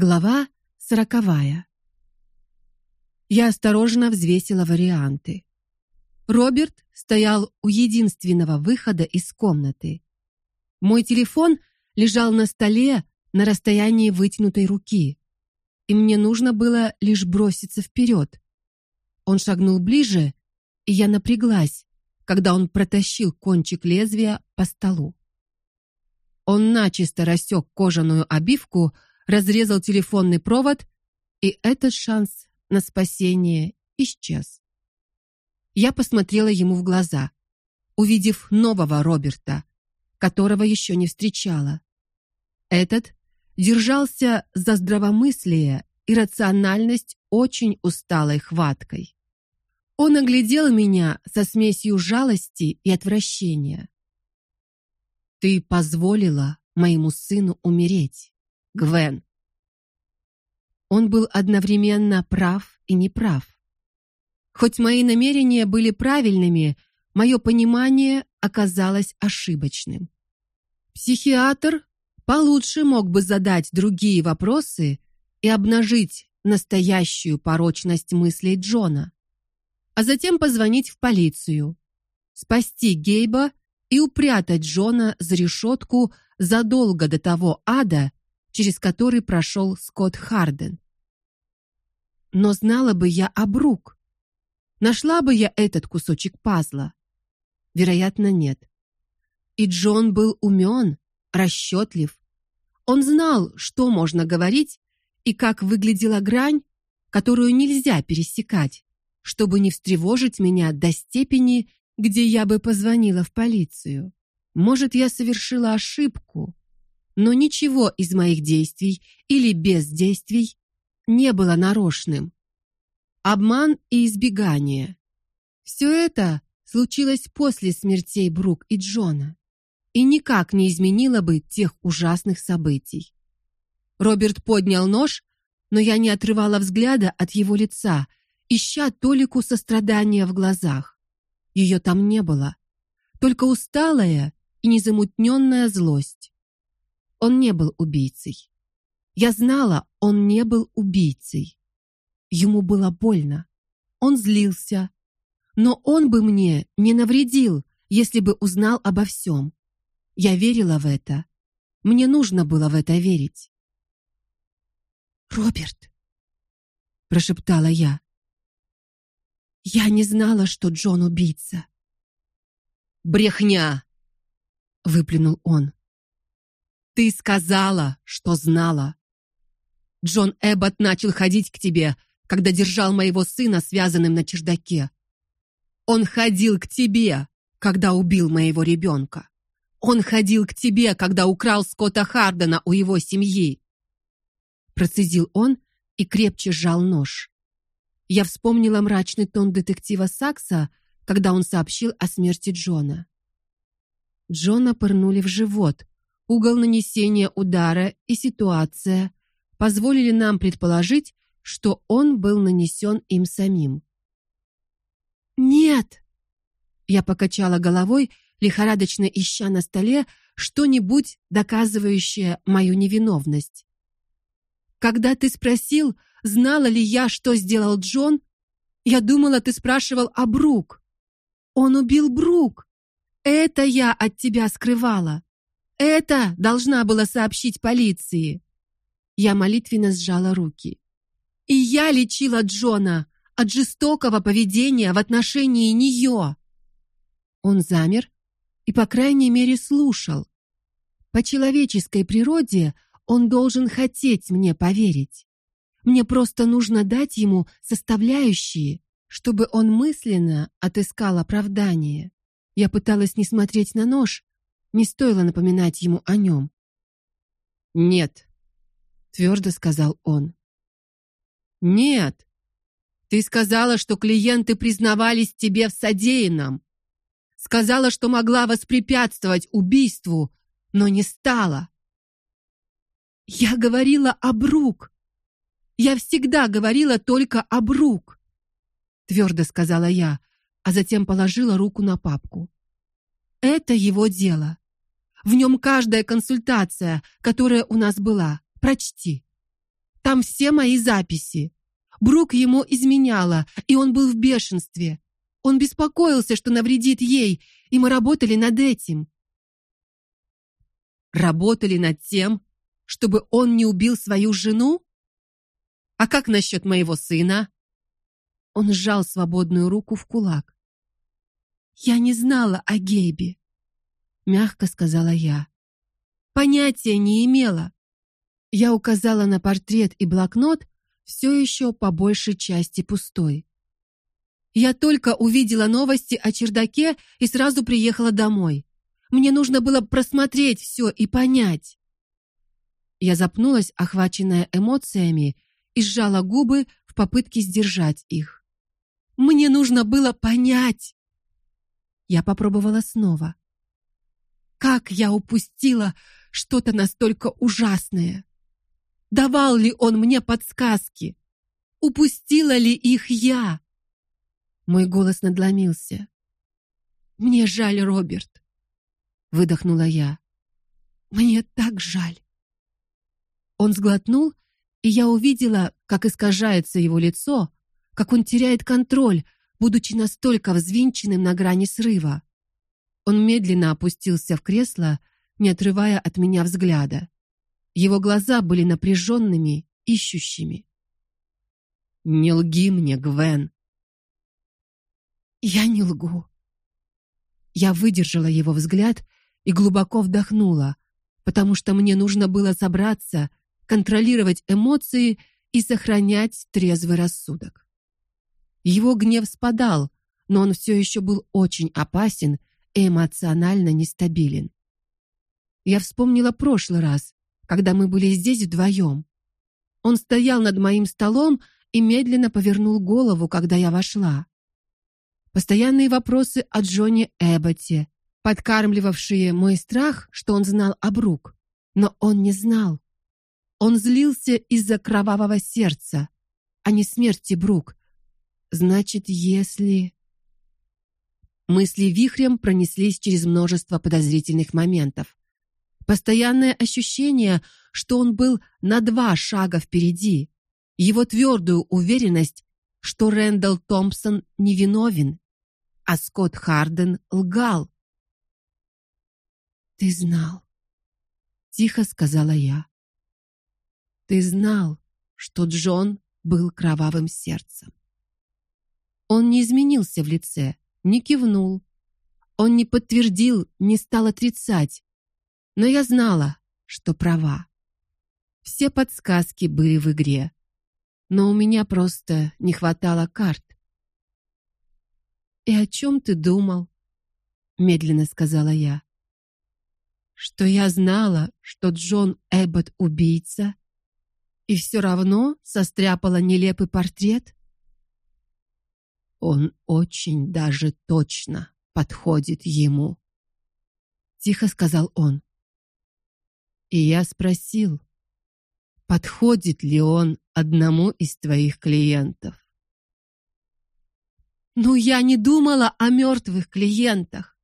Глава сороковая. Я осторожно взвесила варианты. Роберт стоял у единственного выхода из комнаты. Мой телефон лежал на столе на расстоянии вытянутой руки, и мне нужно было лишь броситься вперед. Он шагнул ближе, и я напряглась, когда он протащил кончик лезвия по столу. Он начисто рассек кожаную обивку, разрезал телефонный провод, и этот шанс на спасение исчез. Я посмотрела ему в глаза, увидев нового Роберта, которого еще не встречала. Этот держался за здравомыслие и рациональность очень усталой хваткой. Он оглядел меня со смесью жалости и отвращения. Ты позволила моему сыну умереть, Гвен. Он был одновременно прав и неправ. Хоть мои намерения были правильными, мое понимание оказалось ошибочным. Психиатр получше мог бы задать другие вопросы и обнажить настоящую порочность мыслей Джона, а затем позвонить в полицию, спасти Гейба и упрятать Джона за решетку задолго до того ада, через который прошел Скотт Харден. Но знала бы я об Рук, нашла бы я этот кусочек пазла. Вероятно, нет. И Джон был умен, расчетлив. Он знал, что можно говорить и как выглядела грань, которую нельзя пересекать, чтобы не встревожить меня до степени, где я бы позвонила в полицию. Может, я совершила ошибку, но ничего из моих действий или бездействий не было нарочным. Обман и избегание. Все это случилось после смертей Брук и Джона и никак не изменило бы тех ужасных событий. Роберт поднял нож, но я не отрывала взгляда от его лица, ища толику сострадания в глазах. Ее там не было, только усталая и незамутненная злость. Он не был убийцей. Я знала, он не был убийцей. Ему было больно. Он злился, но он бы мне не навредил, если бы узнал обо всем. Я верила в это. Мне нужно было в это верить. Роберт, прошептала я. Я не знала, что Джон убийца. Брехня, выплюнул он. Ты сказала, что знала. Джон Эббот начал ходить к тебе, когда держал моего сына связанным на чердаке. Он ходил к тебе, когда убил моего ребенка. Он ходил к тебе, когда украл Скотта Хардена у его семьи. Процедил он и крепче сжал нож. Я вспомнила мрачный тон детектива Сакса, когда он сообщил о смерти Джона. Джона пырнули в живот. Угол нанесения удара и ситуация позволили нам предположить, что он был нанесен им самим. Нет. Я покачала головой, лихорадочно ища на столе что-нибудь доказывающее мою невиновность. Когда ты спросил, знала ли я, что сделал Джон, я думала, ты спрашивал о Брук. Он убил Брук. Это я от тебя скрывала. Это должна была сообщить полиции. Я молитвенно сжала руки. И я лечила Джона от жестокого поведения в отношении нее. Он замер и по крайней мере слушал. По человеческой природе он должен хотеть мне поверить. Мне просто нужно дать ему составляющие, чтобы он мысленно отыскал оправдание. Я пыталась не смотреть на нож, не стоило напоминать ему о нем. "Нет", твердо сказал он. "Нет. Ты сказала, что клиенты признавались тебе в содеянном. Сказала, что могла воспрепятствовать убийству, но не стала. Я говорила об рук. Я всегда говорила только об рук, твердо сказала я, а затем положила руку на папку. Это его дело. В нем каждая консультация, которая у нас была. Прочти. Там все мои записи. Брук ему изменяла, и он был в бешенстве. Он беспокоился, что навредит ей, и мы работали над этим. Работали над тем, чтобы он не убил свою жену? А как насчет моего сына? Он сжал свободную руку в кулак. Я не знала о Гейбе, мягко сказала я. Понятия не имела. Я указала на портрет и блокнот, все еще по большей части пустой. Я только увидела новости о чердаке и сразу приехала домой. Мне нужно было просмотреть все и понять. Я запнулась, охваченная эмоциями, и сжала губы в попытке сдержать их. Мне нужно было понять. Я попробовала снова. Как я упустила что-то настолько ужасное? Давал ли он мне подсказки? Упустила ли их я? Мой голос надломился. Мне жаль, Роберт, выдохнула я. Мне так жаль. Он сглотнул, и я увидела, как искажается его лицо, как он теряет контроль, будучи настолько взвинченным на грани срыва. Он медленно опустился в кресло, не отрывая от меня взгляда. Его глаза были напряженными, ищущими. Не лги мне, Гвен. Я не лгу. Я выдержала его взгляд и глубоко вдохнула, потому что мне нужно было собраться, контролировать эмоции и сохранять трезвый рассудок. Его гнев спадал, но он все еще был очень опасен и эмоционально нестабилен. Я вспомнила прошлый раз, когда мы были здесь вдвоем. Он стоял над моим столом и медленно повернул голову, когда я вошла. Постоянные вопросы о Джоне Эбботе, подкармливавшие мой страх, что он знал о Брук, но он не знал. Он злился из-за кровавого сердца, а не смерти Брук. Значит, если мысли вихрем пронеслись через множество подозрительных моментов. Постоянное ощущение, что он был на два шага впереди. Его твердую уверенность, что Рэндалл Томпсон невиновен, а Скотт Харден лгал. Ты знал, тихо сказала я. Ты знал, что Джон был кровавым сердцем. Он не изменился в лице, не кивнул. Он не подтвердил, не стал отрицать, но я знала, что права. Все подсказки были в игре, но у меня просто не хватало карт. И о чем ты думал? медленно сказала я. Что я знала, что Джон Эббот убийца, и все равно состряпала нелепый портрет. Он очень даже точно подходит ему, тихо сказал он. И я спросил, подходит ли он одному из твоих клиентов. Ну я не думала о мертвых клиентах,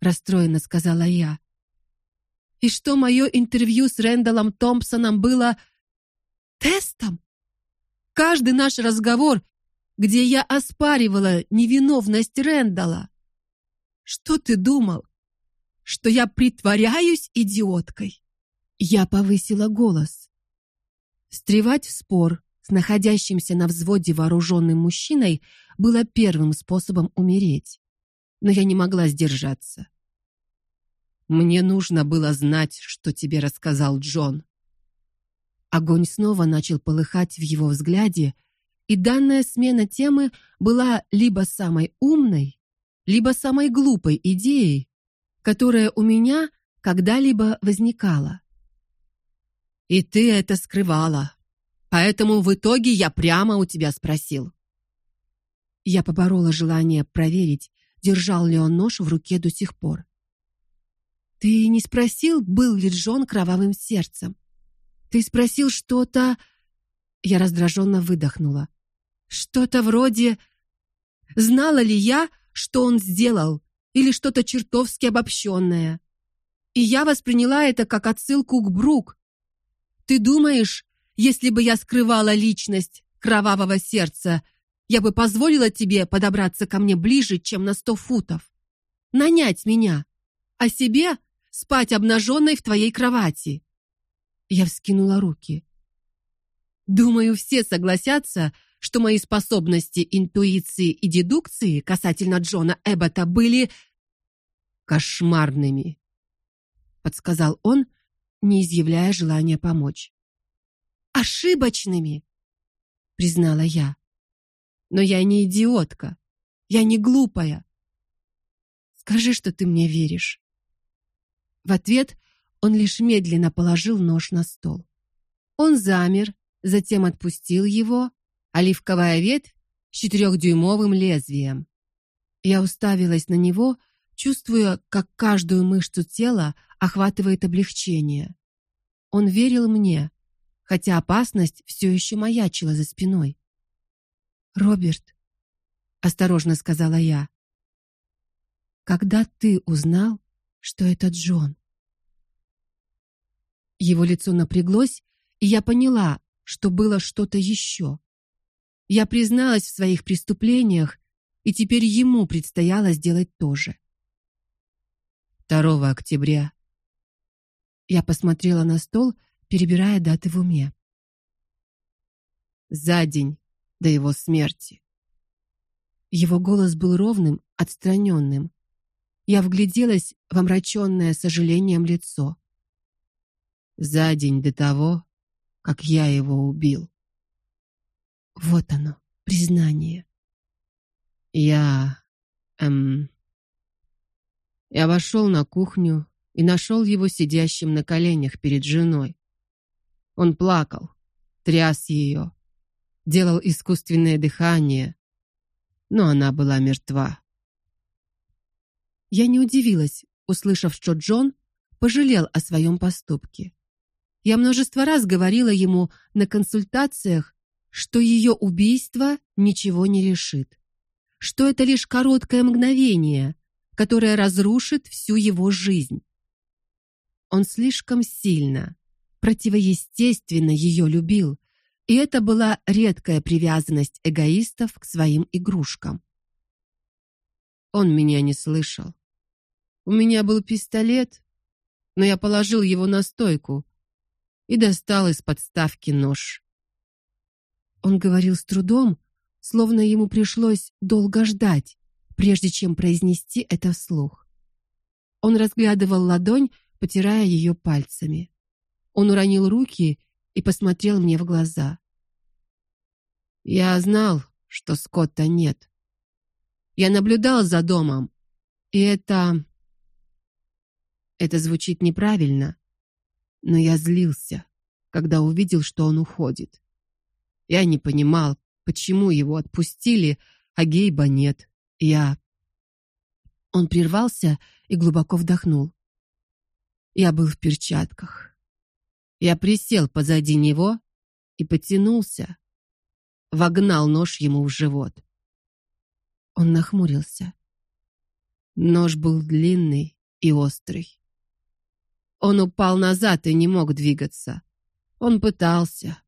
расстроенно сказала я. И что мое интервью с Рэндаллом Томпсоном было тестом? Каждый наш разговор, где я оспаривала невиновность Рэндалла. Что ты думал? Что я притворяюсь идиоткой? Я повысила голос. Стревать в спор с находящимся на взводе вооруженным мужчиной было первым способом умереть. Но я не могла сдержаться. Мне нужно было знать, что тебе рассказал Джон. Огонь снова начал полыхать в его взгляде, и данная смена темы была либо самой умной, либо самой глупой идеей, которая у меня когда-либо возникала. И ты это скрывала. Поэтому в итоге я прямо у тебя спросил. Я поборола желание проверить, держал ли он нож в руке до сих пор. Ты не спросил, был ли Джон кровавым сердцем? Ты спросил что-то Я раздраженно выдохнула. Что-то вроде знала ли я, что он сделал, или что-то чертовски обобщенное. И я восприняла это как отсылку к Брук, ты думаешь, если бы я скрывала личность кровавого сердца, я бы позволила тебе подобраться ко мне ближе, чем на сто футов. Нанять меня, а себе спать обнаженной в твоей кровати. Я вскинула руки. Думаю, все согласятся, что мои способности интуиции и дедукции касательно Джона Эббота были кошмарными, подсказал он, не изъявляя желания помочь. Ошибочными, признала я. Но я не идиотка. Я не глупая. Скажи, что ты мне веришь. В ответ он лишь медленно положил нож на стол. Он замер, затем отпустил его, оливковая ветвь с четырехдюймовым лезвием. Я уставилась на него, чувствуя, как каждую мышцу тела охватывает облегчение. Он верил мне, хотя опасность все еще маячила за спиной. "Роберт", осторожно сказала я. "Когда ты узнал, что это Джон?" Его лицо напряглось, и я поняла, что было что-то еще. Я призналась в своих преступлениях, и теперь ему предстояло сделать то же. 2 октября. Я посмотрела на стол, перебирая даты в уме. За день до его смерти. Его голос был ровным, отстраненным. Я вгляделась в омраченное сожалением лицо за день до того, как я его убил. Вот оно, признание. Я эм я вошел на кухню и нашел его сидящим на коленях перед женой. Он плакал, тряс ее, делал искусственное дыхание, но она была мертва. Я не удивилась, услышав, что Джон пожалел о своем поступке. Я множество раз говорила ему на консультациях, что ее убийство ничего не решит, что это лишь короткое мгновение, которое разрушит всю его жизнь. Он слишком сильно, противоестественно ее любил, и это была редкая привязанность эгоистов к своим игрушкам. Он меня не слышал. У меня был пистолет, но я положил его на стойку, и достал из подставки нож. Он говорил с трудом, словно ему пришлось долго ждать, прежде чем произнести это вслух. Он разглядывал ладонь, потирая ее пальцами. Он уронил руки и посмотрел мне в глаза. Я знал, что Скотта нет. Я наблюдал за домом, и это это звучит неправильно, но я злился, когда увидел, что он уходит. Я не понимал, почему его отпустили, а Гейба нет. Я Он прервался и глубоко вдохнул. Я был в перчатках. Я присел позади него и потянулся, вогнал нож ему в живот. Он нахмурился. Нож был длинный и острый. Он упал назад и не мог двигаться. Он пытался,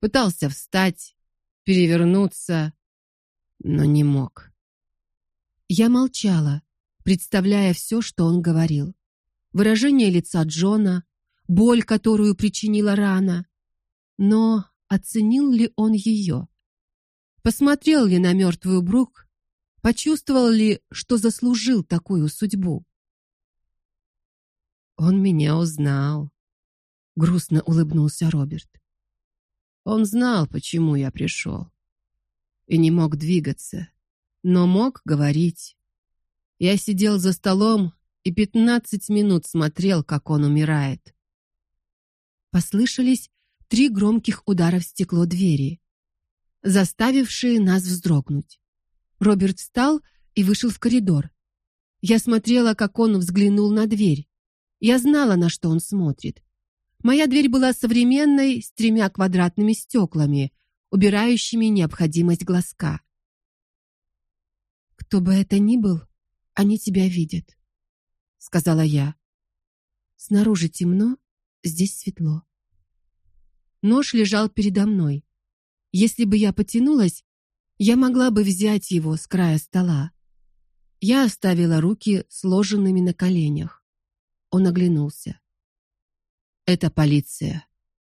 пытался встать, перевернуться, но не мог. Я молчала, представляя все, что он говорил. Выражение лица Джона, боль, которую причинила рана. Но оценил ли он ее? Посмотрел ли на мертвую Брук? Почувствовал ли, что заслужил такую судьбу? Он меня узнал, грустно улыбнулся Роберт. Он знал, почему я пришел. И не мог двигаться, но мог говорить. Я сидел за столом и пятнадцать минут смотрел, как он умирает. Послышались три громких удара в стекло двери, заставившие нас вздрогнуть. Роберт встал и вышел в коридор. Я смотрела, как он взглянул на дверь. Я знала, на что он смотрит. Моя дверь была современной, с тремя квадратными стеклами, убирающими необходимость глазка. Кто бы это ни был, они тебя видят, сказала я. Снаружи темно, здесь светло. Нож лежал передо мной. Если бы я потянулась, я могла бы взять его с края стола. Я оставила руки сложенными на коленях. Он оглянулся. Это полиция.